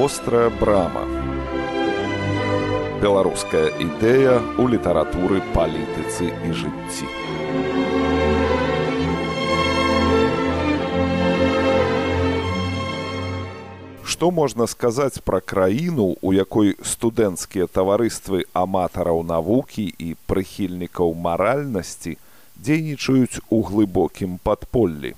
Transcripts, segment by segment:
вострая брама. Беларуская ідэя ў літаратуры палітыцы і жыцці. Што можна сказаць пра краіну у якой студэнцкія таварыствы аматараў навукі і прыхільнікаў маральнасці дзейнічаюць у глыбокім падполлі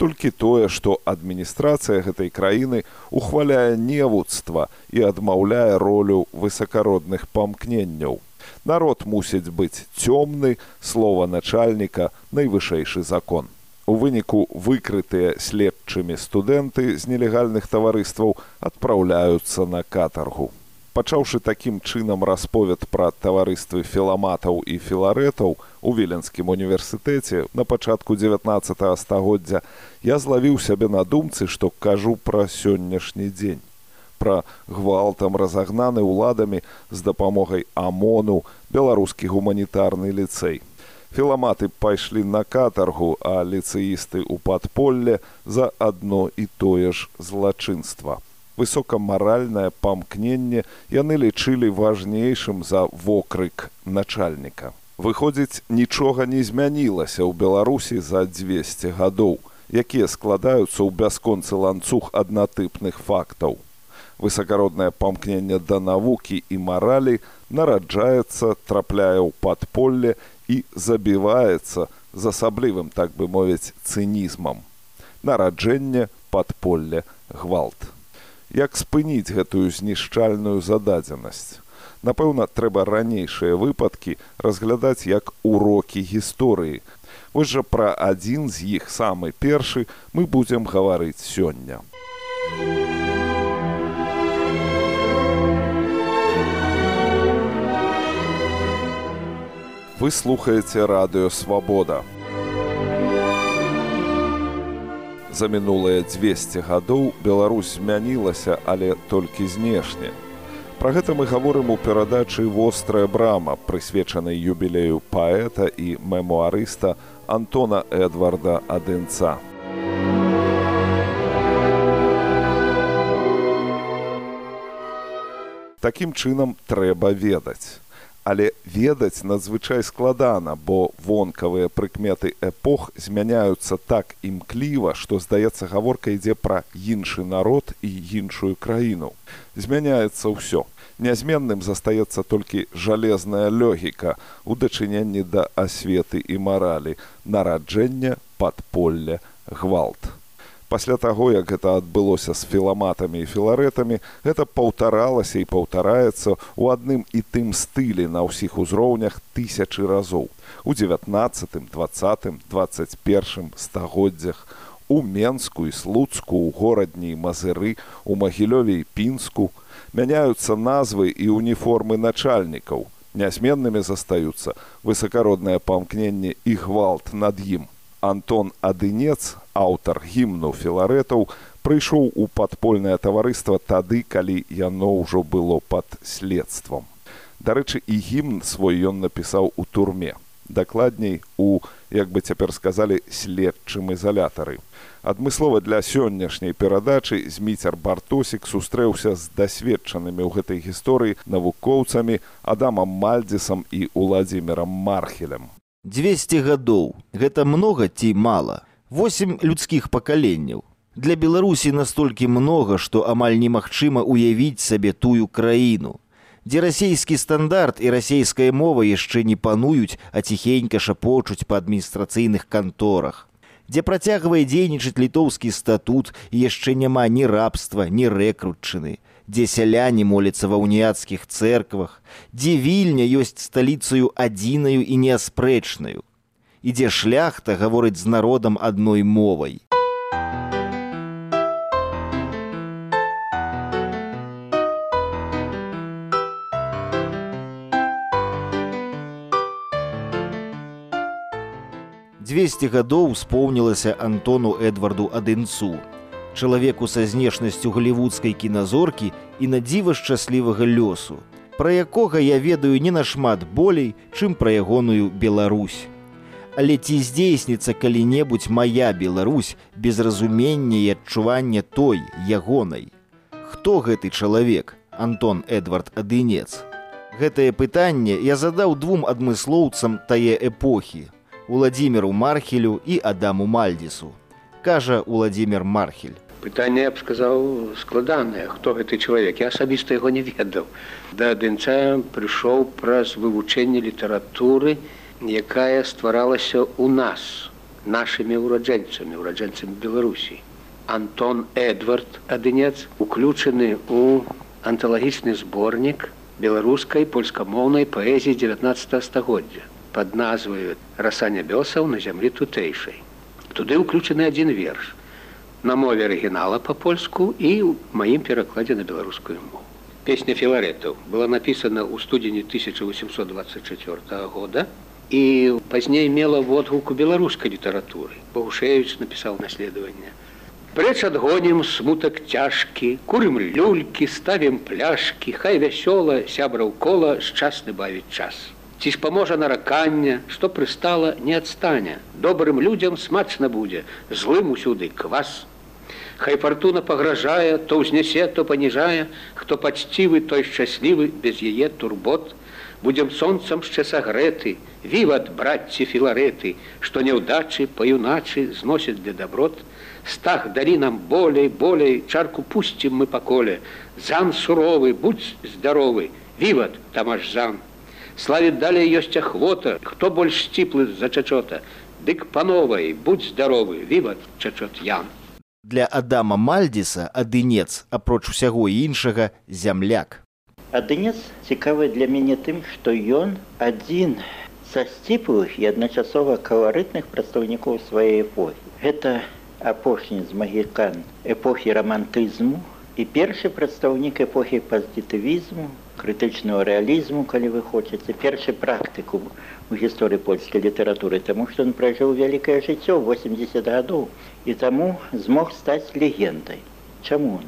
толькі тое што адміністрацыя гэтай краіны ухваляе невуцтва і адмаўляе ролю высакародных памкненняў. Народ мусіць быць цёмны слова начальніка найвышэйшы закон. У выніку выкрытыя следчымі студэнты з нелегальных таварыстваў адпраўляюцца на катаргу пачаўшы такім чынам расповед пра таварыствы філаматаў і філарэтаў у віленскім універсітэце на пачатку 19 стагоддзя я злавіў сябе на думцы што кажу пра сённяшні дзень. Пра гвалтам разагнаны ўладамі з дапамогай амону беларускі гуманітарны ліцэй. Філаматы пайшлі на катаргу а ліцэісты ў падполле за адно і тое ж злачынства высокамаральнае памкненне яны лічылі важнейшым за вокрык начальніка. Выходзіць, нічога не змянілася ў Беларусі за 200 гадоў, якія складаюцца ў бясконцы ланцуг аднатыпных фактаў. Высакароднае памкненне да навукі і маралі нараджаецца, трапляе ў падполле і забіваецца з асаблівым, так бы мовіць, цынізмам. Нараджэнне, падполле, гвалт як спыніць гэтую знішчальную зададзенасць. Напэўна, трэба ранейшыя выпадкі разглядаць як урокі гісторыі. Вось жа пра адзін з іх самы першы мы будзем гаварыць сёння. Вы слухаеце радыёвабода за мінулыя 200 гадоў Беларусь змянілася, але толькі знешне. Пра гэта мы гаворым у перадачы вострая брама, прысвечанай юбілею паэта і мемуарыста Антона Эдварда Адынца. Такім чынам трэба ведаць але ведаць надзвычай складана, бо вонкавыя прыкметы эпох змяняюцца так імкліва, што здаецца гаворка ідзе пра іншы народ і іншую краіну. Змяняецца ўсё. Нязменным застаецца толькі жалезная лёгіка у дачыненні да асветы і маралі, нараджэння, падполля, гвалт пасля таго як гэта адбылося з філаматамі і філарэтамі гэта паўтаралася і паўтараецца ў адным і тым стылі на ўсіх узроўнях тысячы разоў. У девятнадцатым двадцатым двадцать першым стагоддзях у менску і слуцку у горадні мазыры у магілёве і пінску мяняюцца назвы і уніформы начальнікаў. Нязменнымі застаюцца высакароднае памкненне і гвалт над ім Антон Адынец, аўтар гімну філарэтаў, прыйшоў у падпольнае таварыства тады, калі яно ўжо было пад следствам. Дарэчы, і гімн свой ён напісаў у турме. Дакладней у, як бы цяпер сказалі следчым ізалятары. Адмыслова для сённяшняй перадачы зміцер бартосік сустрэўся з дасведчанымі ў гэтай гісторыі навукоўцамі адамам мальдзісам і уладзімерам мархелем 200 гадоў гэта многа ці мала восемь людскіх пакаленняў. Для беларусі настолькі многа што амаль немагчыма уявіць сабе тую краіну дзе расійскі стандарт і расійская мова яшчэ не пануюць а ціхенька шапочуць па адміністрацыйных канторах дзе працягвае дзейнічаць літоўскі статут і яшчэ няма ні рабства ні рэкрутчыны дзе сяляне моляцца ва уніяцкіх церквах, дзе вільня ёсць сталіцаю адзінаю і неаспрэчнаю, і дзе шляхта гаворыць з народам адной мовай. Двесце гадоў споўнілася Антону Эдварду Адынцу, чалавеку са знешнасцю галівудскай кіназоркі і надзіва шчаслівага лёсу, пра якога я ведаю не нашмат болей, чым пра ягоную Беларусь. Але ці здзейсніцца калі-небудзь моя Беларусь без разумення і адчування той ягонай. хто гэты чалавек антон эдвард адынец гэтае пытанне я задаў двум адмыслоўцам тае эпохі владимиру мархелю і адаму мальдзісу кажа владимир мархель. Пытанне я б сказаў складанае хто гэты чалавек я асабіста яго не ведаў да дынца прыйшоў праз вывучэнне літаратуры якая стваралася ў нас нашымі ўраджэнцамі ўраджэнцамі беларусій антон эдвард адынец уключаны у анталагічны зборнік беларускай польскамоўнай паэзіі 19 стагоддзя под назваю раса нябёсаў на зямлі тутэйшай туды ўключаны адзін верш. На мове арыгінала па-польску і ў маім перакладзе на беларускую мову. Песня філарэтаў была напісана ў студзені 1824 года і пазней мела водгуку беларускай літаратуры. Богушевич напісаў наследаванне. Прэч адгонім смутак цяжкі, курым люлькі, ставім пляшкі, хай вясёла сябраў кола шчасны бавіць час. Ці ж паможа наракання, што прыстала не адстане. Добрым людзям смачна будзе, злым усюды квас. Хай фартуна пагражае, то ўзнясе, то паніжае, хто пачцівы, той шчаслівы без яе турбот, будзем сонцам шчэ сагрэты, віват братці філарэты, што няўдачы па-юначы зносяць для даброт, Стах далі нам болей, болей, чарку пусцім мы па коле. Зан суровы, будь здаровы, Віват там аж зан. Славіць далей ёсць ахвота, хто больш сціплы за чачота. Дык пановай, будь здаровы, Віват чачот ян. Для Адама Мальдзіса адынец, апроч усяго іншага зямляк. Адынец цікавы для мяне тым, што ён адзін са сціплых і адначасова каларытных прадстаўнікоў сваёй эпохі. Гэта апошні з магікан эпохі рамантызму і першы прадстаўнік эпохі пазітывізму крытычнага рэалізму калі вы хочаце першы практыку у гісторыі польскай літаратуры таму што ён пражыў вялікае жыццё 80 гадоў і таму змог стаць легендай. Чаму?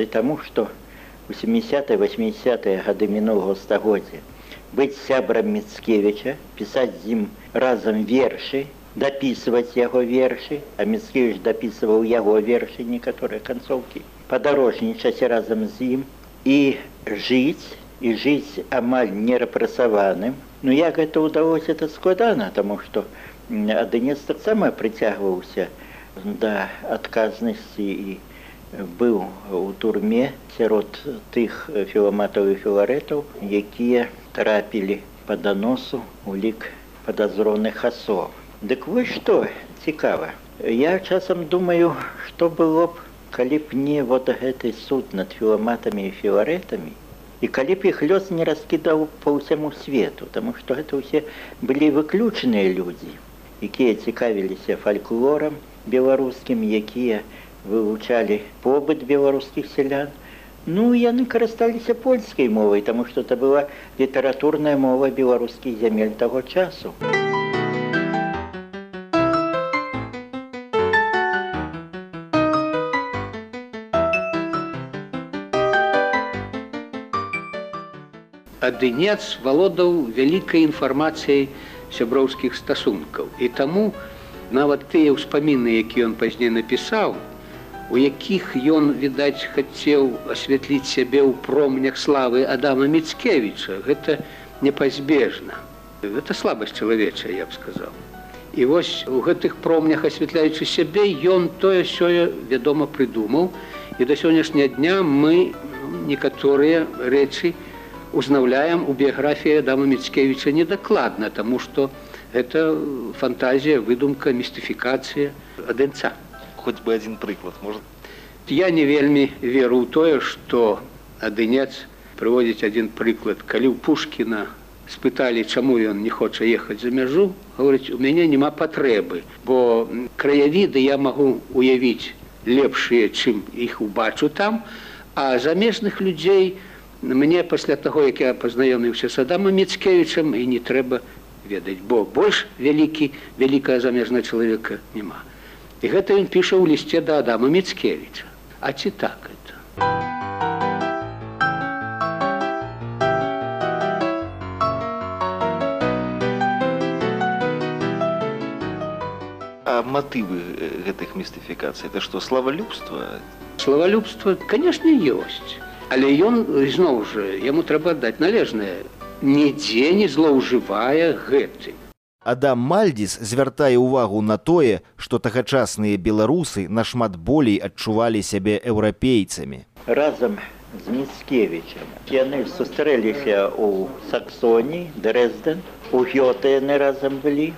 Ды таму што у 70 80 гады мінулого стагоддзя быць сябрам міцкевіча пісаць з ім разам вершы дапісваць яго вершы, а Мецкевіч дапісваў яго вершы некаторыя канцоўкі, падарожнічаць разам з ім і жыць і жыць амаль нерапрасаваным. Ну як гэта ўдалося это складана, таму што адынец таксама прыцягваўся да адказнасці і быў у турме сярод тых філаматаў і філарэтаў, якія трапілі па даносу у лік падазроных асоб. Дык вы што цікава. Я часам думаю, што было б, калі б не вот гэты суд над філаматамі і філарэтамі. І калі б іх лёс не раскідаў па ўсяму свету, Таму што гэта ўсе былі выключаныя людзі, якія цікавіліся фальклорам беларускім, якія вывучалі побыт беларускіх сялян. Ну яны карысталіся польскай мовай, таму што это была літаратурная мова беларускіх зямель таго часу. Адынец валодаў вялікай інфармацыяй сяброўскіх стасункаў. І таму нават тыя ўспаміны які ён пазней напісаў у якіх ён відаць хацеў асвятліць сябе ў промнях славы адама міцкевіча гэта непазбежна. Это слабасць чалавечая я б сказаў. І вось у гэтых промнях асвятляючы сябе ён тое сёе вядома прыдумаў. І да сённяшняга дня мы некаторыя рэчы не узнаўляем у біяграфіі Адама Мецкевіча недакладна, таму што гэта фантазія, выдумка, містыфікацыя адэнца. Хоць бы адзін прыклад может. Я не вельмі веру ў тое, што адынец прыводзіць адзін прыклад, калі ў Пушкіна спыталі, чаму ён не хоча ехаць за мяжу, говорыць, у мяне няма патрэбы, бо краявіды я магу уявіць лепшыя, чым іх убачу там, а замежных людзей, мне пасля таго як я пазнаёміўся з адама мецкевічам і не трэба ведаць бо больш вялікі вялікая замежная чалавека няма і гэта ён піша ў лісце да адама мецкевіча а ці так это матывы гэтых містыфікацый это што славалюбства Славалюбства, канешне, ёсць. Але ён зноў жа яму трэба даць належнае. Нідзе не злоўжывае гэтым. Адам Мальдзіс звяртае ўвагу на тое, што тагачасныя беларусы нашмат болей адчувалі сябе еўрапейцамі. Разам з Міцкевічам яны сустрэліся ў Саксоніі, Дрэзден, у Гёты яны разам былі.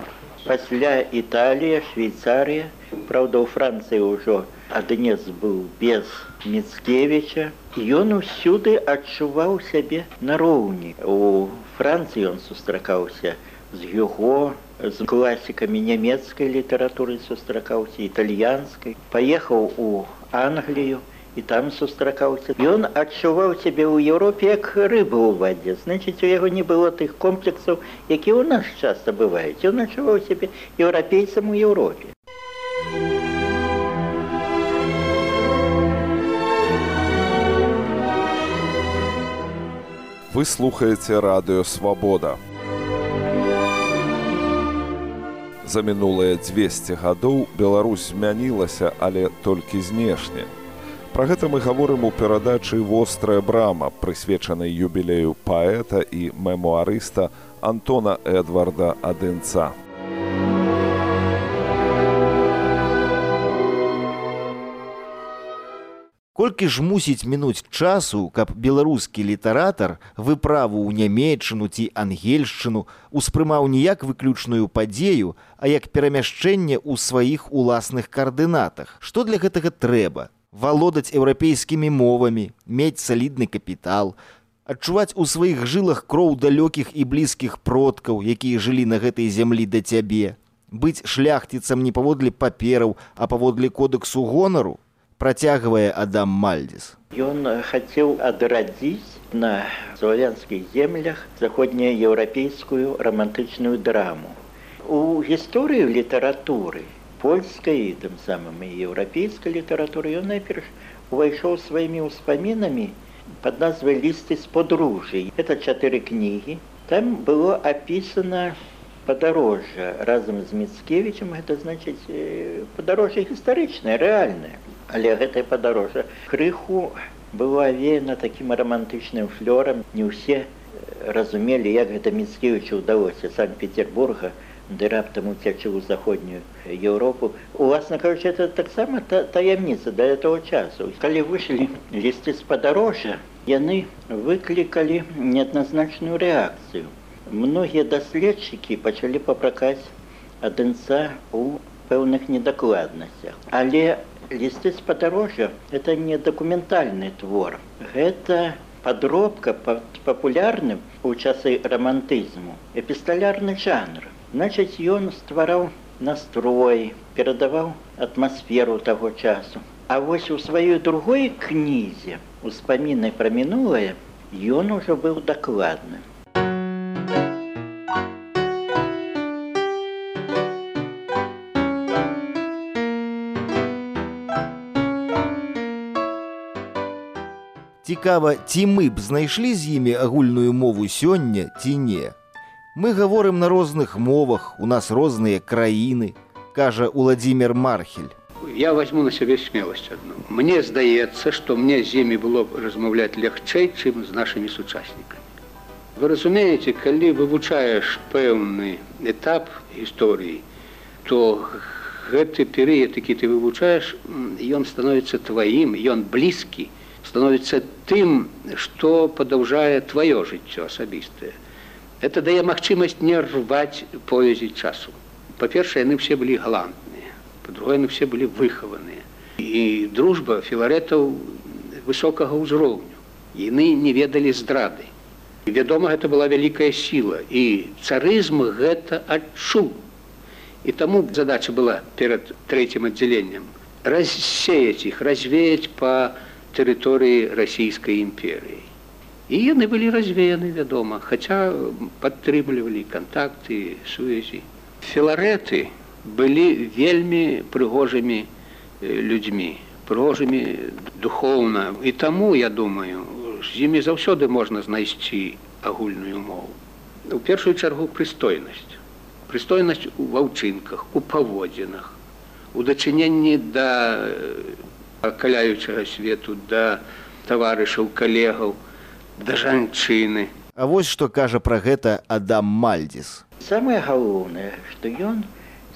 Пасля Італія, Швейцарія, Праўда, у Францыі ўжо Аднес быў без Міцкевіча. Ён усюды адчуваў сябе нароўні. У Францыі ён сустракаўся з Юго, з класікамі нямецкай літаратуры сустракаўся італьянскай, паехаў у Англію і там сустракаўся. Ён адчуваў сябе ў Еўропе як рыбы ў вадзе. Значыць, у яго не было тых комплексаў, які ў нас часта бываюць. Ён адчуваў сябе еўрапейцам у Еўропе. Вы слухаеце радыё Свабода. За мінулыя 200 гадоў Беларусь змянілася, але толькі знешне. Пра гэта мы гаворым у перадачы вострая брама, прысвечанай юбілею паэта і мемуарыста Антона Эдварда Адынца. Колькі ж мусіць мінуць часу, каб беларускі літаратар выправу ў нямецчыну ці ангельшчыну успрымаў не як выключную падзею, а як перамяшчэнне ў сваіх уласных каардынатах. Што для гэтага трэба? Валодаць еўрапейскімі мовамі, мець салідны капітал, адчуваць у сваіх жылах кроў далёкіх і блізкіх продкаў, якія жылі на гэтай зямлі да цябе, быць шляхціцам не паводле папераў, а паводле кодэксу гонару, працягвае Адам Мальдзіс. Ён хацеў адрадзіць на славянскіх землях заходнееўрапейскую рамантычную драму. У гісторыю літаратуры польскай і тым самым і еўрапейскай літаратуры ён найперш увайшоў сваімі ўспамінамі пад назвай лісты з подружжай. Это чатыры кнігі. Там было апісана падарожжа разам з міцкевічам гэта значыць падарожжа гістарычнае рэальнае але гэтае падарожжа. Крыху было авеяна такім рамантычным флёрам. Не ўсе разумелі як гэта міцкевічу ўдалося санкт-петербурга ды раптам уцячы ў заходнюю еўропу. Уласна кажуч это таксама та таямніца да этого часу. Калі выйшлі лісты з падарожжа яны выклікалі неадназначную рэакцыю. Многія даследчыкі пачалі папракаць адынца у пэўных недакладнасцях. Але лісты з падарожжа это не дакументальны твор гэта падробка пад папулярным у часы рамантызму эпісталярны жанр. Значыць ён ствараў настрой перадаваў атмасферу таго часу. А вось у сваёй другой кнізе успаміны пра мінулае ён ужо быў дакладным Цікава, ці мы б знайшлі з імі агульную мову сёння ці не. Мы гаворым на розных мовах, у нас розныя краіны, кажа Уладзімир Мархель. Я возьму на сябе смеласць адну. Мне здаецца, што мне з імі было б размаўляць лягчэй, чым з нашымі сучаснікамі. Вы разумееце, калі вывучаеш пэўны этап гісторыі, то гэты перыяд, які ты вывучаеш, ён становіцца тваім, ён блізкі, становіцца тым, што падаўжае тваё жыццё асабістае. Это дае магчымасць не рваць поязі часу. Па-першае, яны все былі галантныя, па-другое, яны все былі выхаваныя. І дружба філарэтаў высокага ўзроўню. Яны не ведалі здрады. І вядома, гэта была вялікая сіла і царызм гэта адчуў. І таму задача была перад трэцім аддзяленнем рассеяць іх, развеяць па тэрыторыі расійскай імперыі. І яны былі развеяны, вядома, хаця падтрымлівалі кантакты, сувязі. Філарэты былі вельмі прыгожымі людзьмі, прыгожымі духоўна. І таму, я думаю, з імі заўсёды можна знайсці агульную мову. У першую чаргу прыстойнасць. Прыстойнасць у ваўчынках, у паводзінах, у дачыненні да акаляючага свету да таварышаў калегаў да жанчыны А вось што кажа пра гэта Адам Мальдзіс. Самае галоўнае, што ён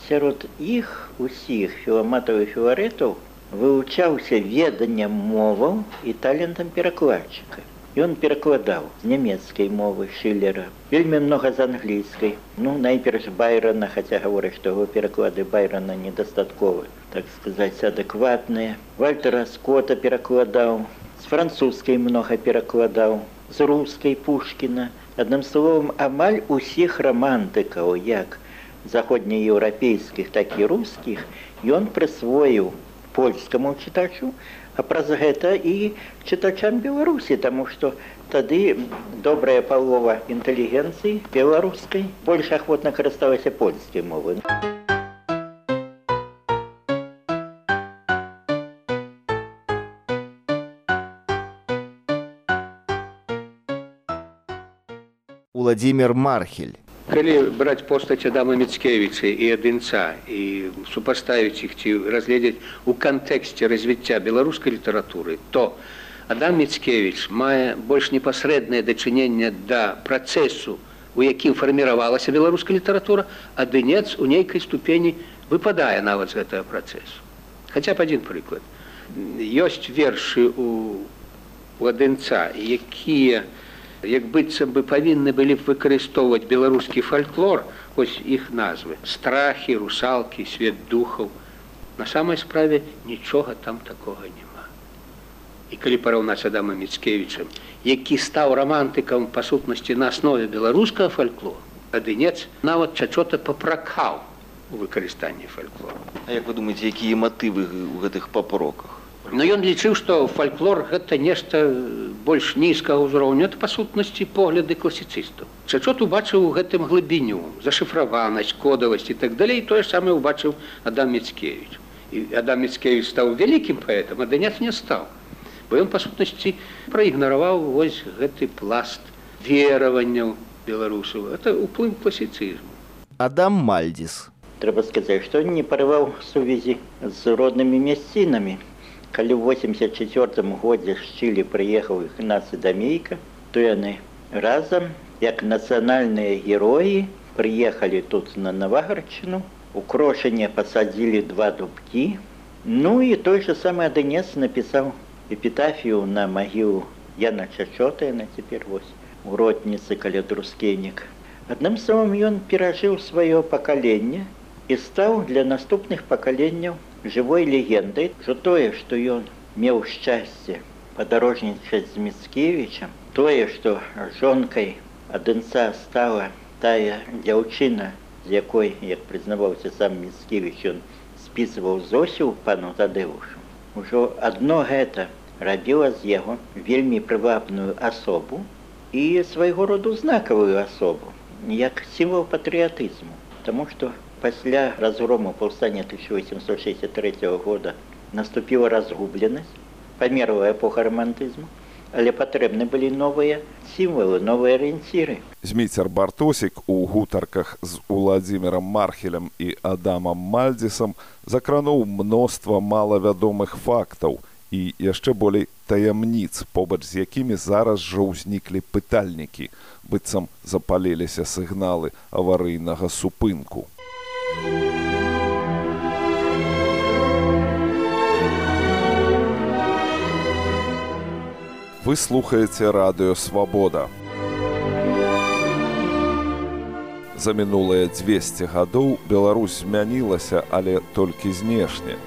сярод іх усіх філаматаў і філарэтаў вывучаўся веданнем моваў і талентам перакладчыка. Ён перакладаў з нямецкай мовы шылера, вельмі многа з англійскай. Ну найперш байрана, хаця гавораць, што яго пераклады байрана недастатковы, так сказаць, адэкватныя. Вальтера Скота перакладаў, з французскай многа перакладаў, з рускай пушкіна. Адным словам, амаль усіх рамантыкаў, як заходнееўрапейскіх, так і рускіх, ён прысвоіў польскаму чытачу, а праз гэта і чытачам беларусі таму што тады добрая палова інтэлігенцыі беларускай больш ахвотна карысталася польскай мовы Владимир Мархель. Калі браць постаць адама міцкевіча і адынца і супаставіць іх ці разгледзець у кантэксце развіцця беларускай літаратуры то адам міцкевич мае больш непасрэднае дачыненне да працэсу у якім фарміравалася беларуская літаратура а дынец у нейкай ступені выпадае нават з гэтага працэсу. Хаця б адзін прыклад. Ёсць вершы у у адынца якія у як быццам бы павінны былі б выкарыстоўваць беларускі фальклор хоць іх назвы. Страхі русалкі свет духаў. На самай справе нічога там такога няма. І калі параўнаць адама міцкевічам які стаў рамантыкам па сутнасці на аснове беларускага фальклор адынец нават чачота папракаў у выкарыстанні фальклору. А як вы думаеце якія матывы ў гэтых папроках Но ён лічыў, што фальклор гэта нешта больш нізкага ўзроўню па сутнасці погляды класіцыстаў. Чачот убачыў у гэтым глыбіню, зашыфраванасць, кодавасць і так далей тое самае ўбачыў Адам Мецкевич. І Адам Мецкевич стаў вялікім паэтам, а данец не стаў. Бо ён па сутнасці праігнараваў вось гэты пласт вераванняў беларусаў. Это ўплыў класіцызму. Адам Мальдзіс. трэба сказаць што не парываў сувязі з роднымі мясцінамі калі ў 84 годзе з чылі прыехаў ігнацы дамейка то яны разам як нацыянальныя героі прыехалі тут на навагарчыну у крошанне пасадзілі два дубкі ну і той же самы адынец напісаў эпітафію на магілу яна чачота на цяпер вось у ротніцы каля друскейнік адным словам ён перажыў сваё пакаленне і стаў для наступных пакаленняў жывой легендай, що тое, што ён меў шчасце падарожнічаць з міцкевічам, тое, што жонкай адынца стала тая дзяўчына, з якой, як прызнаваўся сам міцкевіч, ён спісываў зосіў пану тадэушу. Ужо адно гэта рабіла з яго вельмі прывабную асобу і свайго роду знакавую асобу, як сімвал патрыятызму, Таму што пасля разгрому паўстання 1863 года наступіла разгубленасць памерла эпоха романтызму але патрэбны былі новыя сімвалы новыя арыенціры. Зміцер бартосік у гутарках з уладзімерам мархелем і адамам мальдзісам закрануў мноства малавядомых фактаў і яшчэ болей таямніц побач з якімі зараз жа ўзніклі пытальнікі быццам запаліліся сігналы аварыйнага супынку Вы слухаеце радыё свабода. За мінулыя 200 гадоў Беларусь змянілася, але толькі знешне.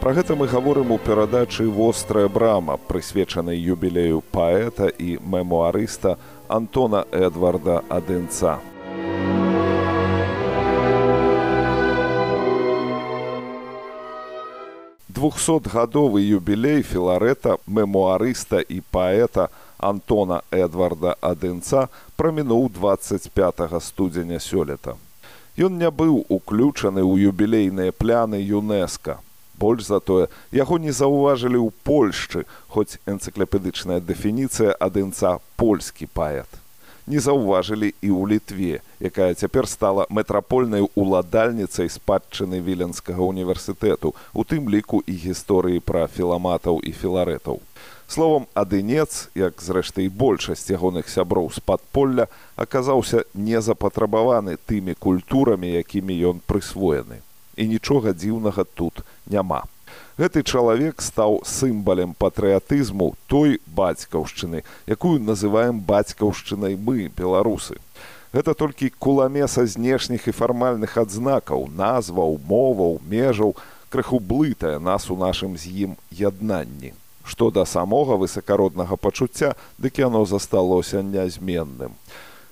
Пра гэта мы гаворым у перадачы вострая брама, прысвечанай юбілею паэта і мемуарыста Антона Эдварда Адынца. 200гадовы юбілей філарэта мемуарыста і паэта Антона Эдварда Адынца прамінуў 25 студзеня сёлета. Ён не быў уключаны ў юбілейныя пляны ЮНЕСКА. Больш затое яго не заўважылі ў Польшчы, хоць энцыклапедычная дэфініцыя адынца польскі паэт. Не заўважылі і ў літве якая цяпер стала метрапольнай уладальніцай спадчыны віленскага універсітэту у тым ліку і гісторыі пра філаматаў і філарэтаў словом адынец як зрэшты і большасць ягоных сяброў з падполля аказаўся незапатрабаваны тымі культурамі якімі ён прысвоены. І нічога дзіўнага тут няма гэты чалавек стаў сімбалем патрыятызму той бацькаўшчыны якую называем бацькаўшчынай мы беларусы. Гэта толькі куламеса знешніх і фармальных адзнакаў назваў моваў межаў. Крыху блытае нас у нашым з ім яднанні. Што да самога высакароднага пачуцця дык яно засталося нязменным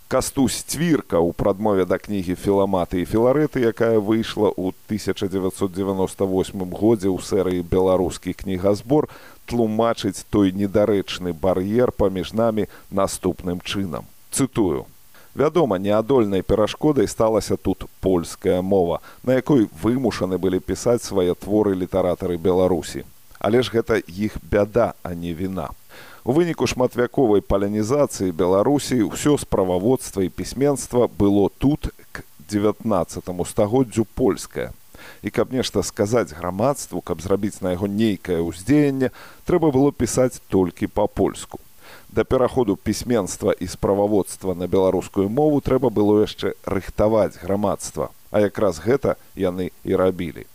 кастусь цвірка ў прадмове да кнігі філаматы і філарэты якая выйшла ў 1998 годзе ў серыі беларускі кнігазбор тлумачыць той недарэчны бар'ер паміж намі наступным чынам цытую Вядома, неадольнай перашкодай сталася тут польская мова, на якой вымушаны былі пісаць свае творы літаратары Беларусі. Але ж гэта іх бяда, а не віна. У выніку шматвяковай палянізацыі Беларусі ўсё справаводства і пісьменства было тут к 19 стагоддзю польскае. І каб нешта сказаць грамадству, каб зрабіць на яго нейкае ўздзеянне, трэба было пісаць толькі па-польску да пераходу пісьменства і справаводства на беларускую мову трэба было яшчэ рыхтаваць грамадства а якраз гэта яны і рабілі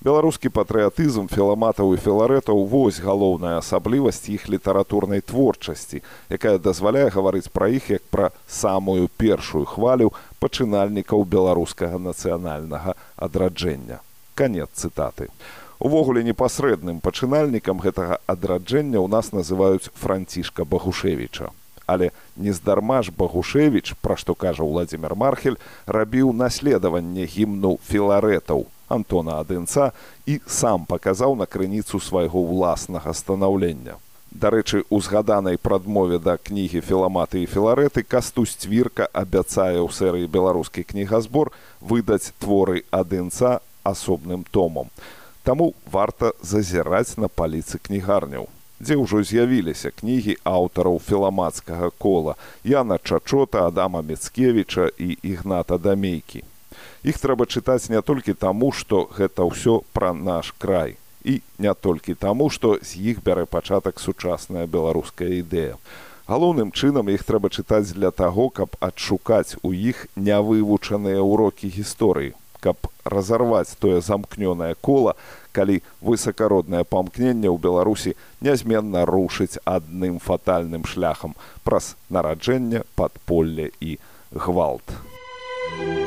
беларускі патрыятызм філаматаў і філарэтаў вось галоўная асаблівасць іх літаратурнай творчасці якая дазваляе гаварыць пра іх як пра самую першую хвалю пачынальнікаў беларускага нацыянальнага адраджэння. Канец цытаты. Увогуле непасрэдным пачынальнікам гэтага адраджэння ў нас называюць францішка багушевіча. Але нездарма ж багушевіч пра што кажа владимир мархель рабіў наследаванне гімну філарэтаў антона адынца і сам паказаў на крыніцу свайго ўласнага станаўлення дарэчы у згаданай прадмове да кнігі філаматы і філарэты кастусь цвірка абяцае ў серыі беларускі кнігазбор выдаць творы адынца асобным томом Таму варта зазіраць на паліцы кнігарняў, дзе ўжо з'явіліся кнігі аўтараў філамацкага кола Яна Чачота, Адама Мецкевіча і ігната дамейкі. Іх трэба чытаць не толькі таму, што гэта ўсё пра наш край і не толькі таму, што з іх бярэ пачатак сучасная беларуская ідэя. Галоўным чынам іх трэба чытаць для таго, каб адшукаць у іх нявывучаныя ўрокі гісторыі каб разарваць тое замкнёнае кола, калі высакароднае памкненне ў Беларусі нязменна рушыць адным фатальным шляхам праз нараджэнне, падполле і гвалт. Thank you